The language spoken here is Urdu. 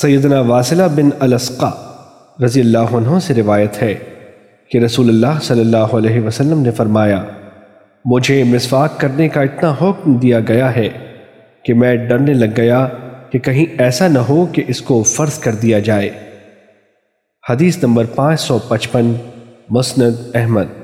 سیدنا واصلہ بن الاسقا رضی اللہ عنہ سے روایت ہے کہ رسول اللہ صلی اللہ علیہ وسلم نے فرمایا، مجھے مسواک کرنے کا اتنا حکم دیا گیا ہے کہ میں ڈرنے لگ گیا کہ کہیں ایسا نہ ہو کہ اس کو فرض کر دیا جائے۔ حدیث نمبر پانچ سو پچپن، مسند احمد۔